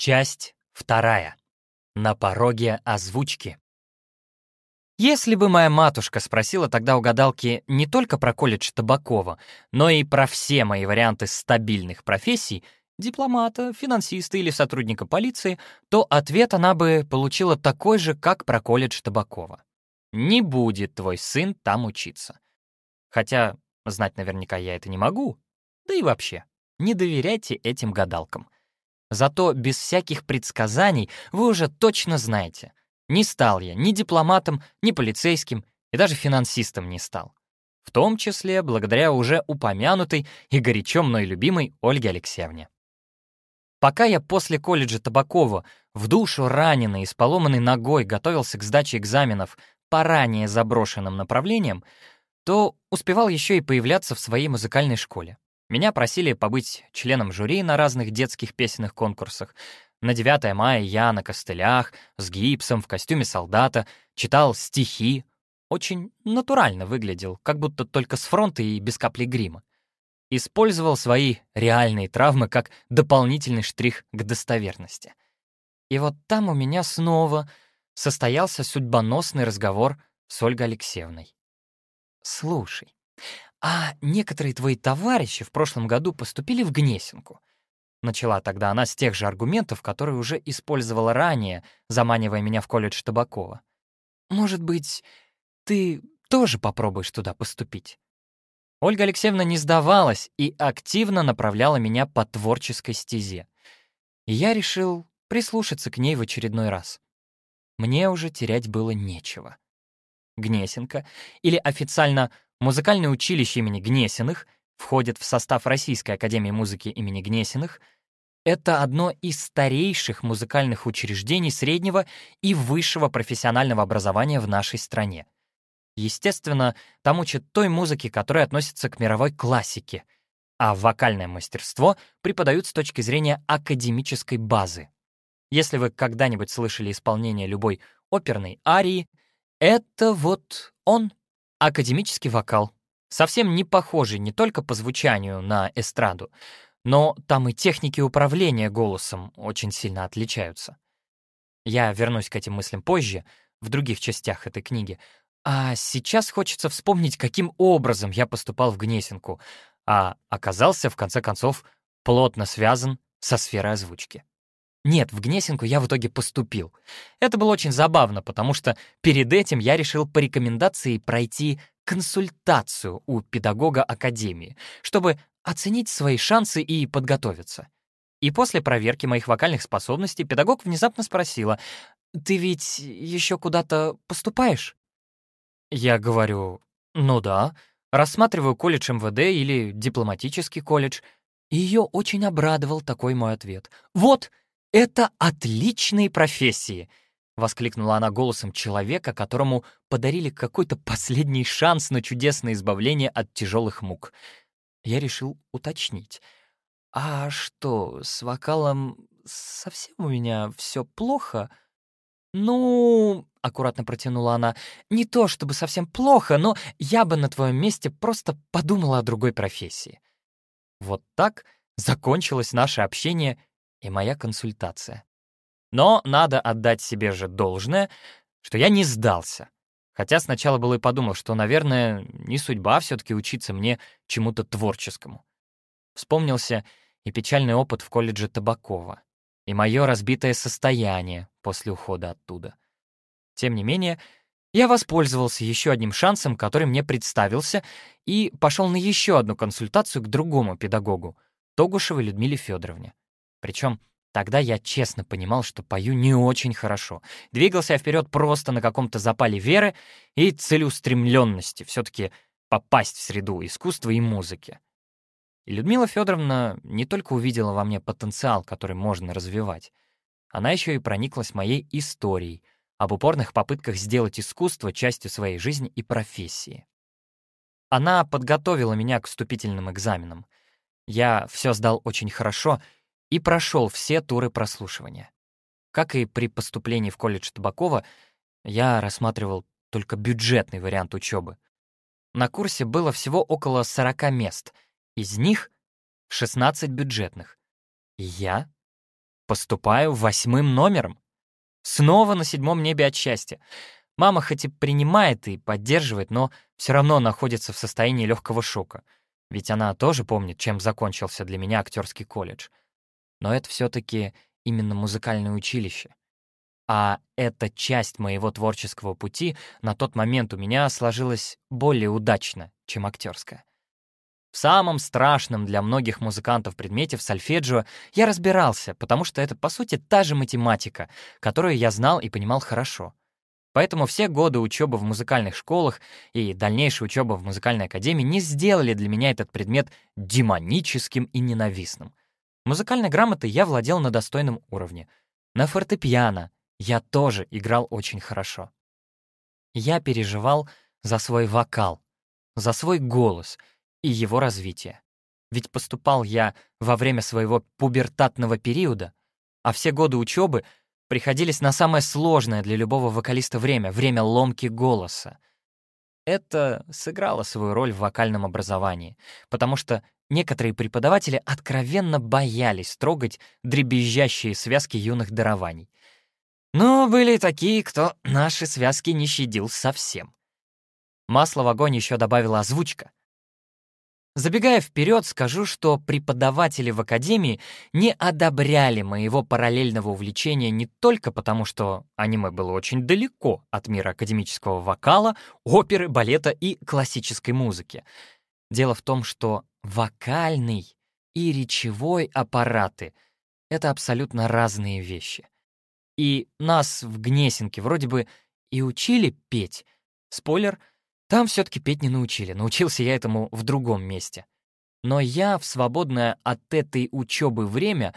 Часть вторая. На пороге озвучки. Если бы моя матушка спросила тогда у гадалки не только про колледж Табакова, но и про все мои варианты стабильных профессий, дипломата, финансиста или сотрудника полиции, то ответ она бы получила такой же, как про колледж Табакова. Не будет твой сын там учиться. Хотя знать наверняка я это не могу. Да и вообще, не доверяйте этим гадалкам. Зато без всяких предсказаний вы уже точно знаете. Не стал я ни дипломатом, ни полицейским, и даже финансистом не стал. В том числе благодаря уже упомянутой и горячо мной любимой Ольге Алексеевне. Пока я после колледжа Табакова в душу раненый и с поломанной ногой готовился к сдаче экзаменов по ранее заброшенным направлениям, то успевал еще и появляться в своей музыкальной школе. Меня просили побыть членом жюри на разных детских песенных конкурсах. На 9 мая я на костылях, с гипсом, в костюме солдата, читал стихи. Очень натурально выглядел, как будто только с фронта и без капли грима. Использовал свои реальные травмы как дополнительный штрих к достоверности. И вот там у меня снова состоялся судьбоносный разговор с Ольгой Алексеевной. «Слушай, «А некоторые твои товарищи в прошлом году поступили в Гнесинку». Начала тогда она с тех же аргументов, которые уже использовала ранее, заманивая меня в колледж Табакова. «Может быть, ты тоже попробуешь туда поступить?» Ольга Алексеевна не сдавалась и активно направляла меня по творческой стезе. И я решил прислушаться к ней в очередной раз. Мне уже терять было нечего. Гнесинка, или официально Музыкальное училище имени Гнесиных входит в состав Российской академии музыки имени Гнесиных. Это одно из старейших музыкальных учреждений среднего и высшего профессионального образования в нашей стране. Естественно, там учат той музыке, которая относится к мировой классике, а вокальное мастерство преподают с точки зрения академической базы. Если вы когда-нибудь слышали исполнение любой оперной арии, это вот он. Академический вокал. Совсем не похожий не только по звучанию на эстраду, но там и техники управления голосом очень сильно отличаются. Я вернусь к этим мыслям позже, в других частях этой книги. А сейчас хочется вспомнить, каким образом я поступал в Гнесинку, а оказался, в конце концов, плотно связан со сферой озвучки. Нет, в Гнесинку я в итоге поступил. Это было очень забавно, потому что перед этим я решил по рекомендации пройти консультацию у педагога Академии, чтобы оценить свои шансы и подготовиться. И после проверки моих вокальных способностей педагог внезапно спросила, «Ты ведь еще куда-то поступаешь?» Я говорю, «Ну да, рассматриваю колледж МВД или дипломатический колледж». И ее очень обрадовал такой мой ответ. «Вот, «Это отличные профессии!» — воскликнула она голосом человека, которому подарили какой-то последний шанс на чудесное избавление от тяжелых мук. Я решил уточнить. «А что, с вокалом совсем у меня все плохо?» «Ну...» — аккуратно протянула она. «Не то чтобы совсем плохо, но я бы на твоем месте просто подумала о другой профессии». Вот так закончилось наше общение и моя консультация. Но надо отдать себе же должное, что я не сдался. Хотя сначала было и подумал, что, наверное, не судьба все таки учиться мне чему-то творческому. Вспомнился и печальный опыт в колледже Табакова, и мое разбитое состояние после ухода оттуда. Тем не менее, я воспользовался еще одним шансом, который мне представился, и пошел на еще одну консультацию к другому педагогу, Тогушевой Людмиле Федоровне. Причем тогда я честно понимал, что пою не очень хорошо. Двигался я вперед просто на каком-то запале веры и целеустремленности, все-таки попасть в среду искусства и музыки. И Людмила Федоровна не только увидела во мне потенциал, который можно развивать, она еще и прониклась моей историей об упорных попытках сделать искусство частью своей жизни и профессии. Она подготовила меня к вступительным экзаменам. Я все сдал очень хорошо — и прошел все туры прослушивания. Как и при поступлении в колледж Табакова, я рассматривал только бюджетный вариант учебы. На курсе было всего около 40 мест, из них 16 бюджетных. И я Поступаю восьмым номером. Снова на седьмом небе от счастья. Мама хоть и принимает и поддерживает, но все равно находится в состоянии легкого шока. Ведь она тоже помнит, чем закончился для меня актерский колледж. Но это все-таки именно музыкальное училище. А эта часть моего творческого пути на тот момент у меня сложилась более удачно, чем актерская. В самом страшном для многих музыкантов предмете в сольфеджио я разбирался, потому что это, по сути, та же математика, которую я знал и понимал хорошо. Поэтому все годы учебы в музыкальных школах и дальнейшая учеба в музыкальной академии не сделали для меня этот предмет демоническим и ненавистным. Музыкальной грамотой я владел на достойном уровне. На фортепиано, я тоже играл очень хорошо. Я переживал за свой вокал, за свой голос и его развитие. Ведь поступал я во время своего пубертатного периода, а все годы учебы приходились на самое сложное для любого вокалиста время — время ломки голоса. Это сыграло свою роль в вокальном образовании, потому что некоторые преподаватели откровенно боялись трогать дребезжащие связки юных дарований. Но были такие, кто наши связки не щадил совсем. Масло в огонь еще добавила озвучка. Забегая вперед, скажу, что преподаватели в академии не одобряли моего параллельного увлечения не только потому, что аниме было очень далеко от мира академического вокала, оперы, балета и классической музыки. Дело в том, что вокальный и речевой аппараты — это абсолютно разные вещи. И нас в Гнесинке вроде бы и учили петь. Спойлер, там все таки петь не научили. Научился я этому в другом месте. Но я в свободное от этой учебы время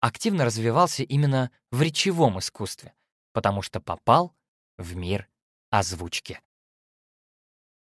активно развивался именно в речевом искусстве, потому что попал в мир озвучки.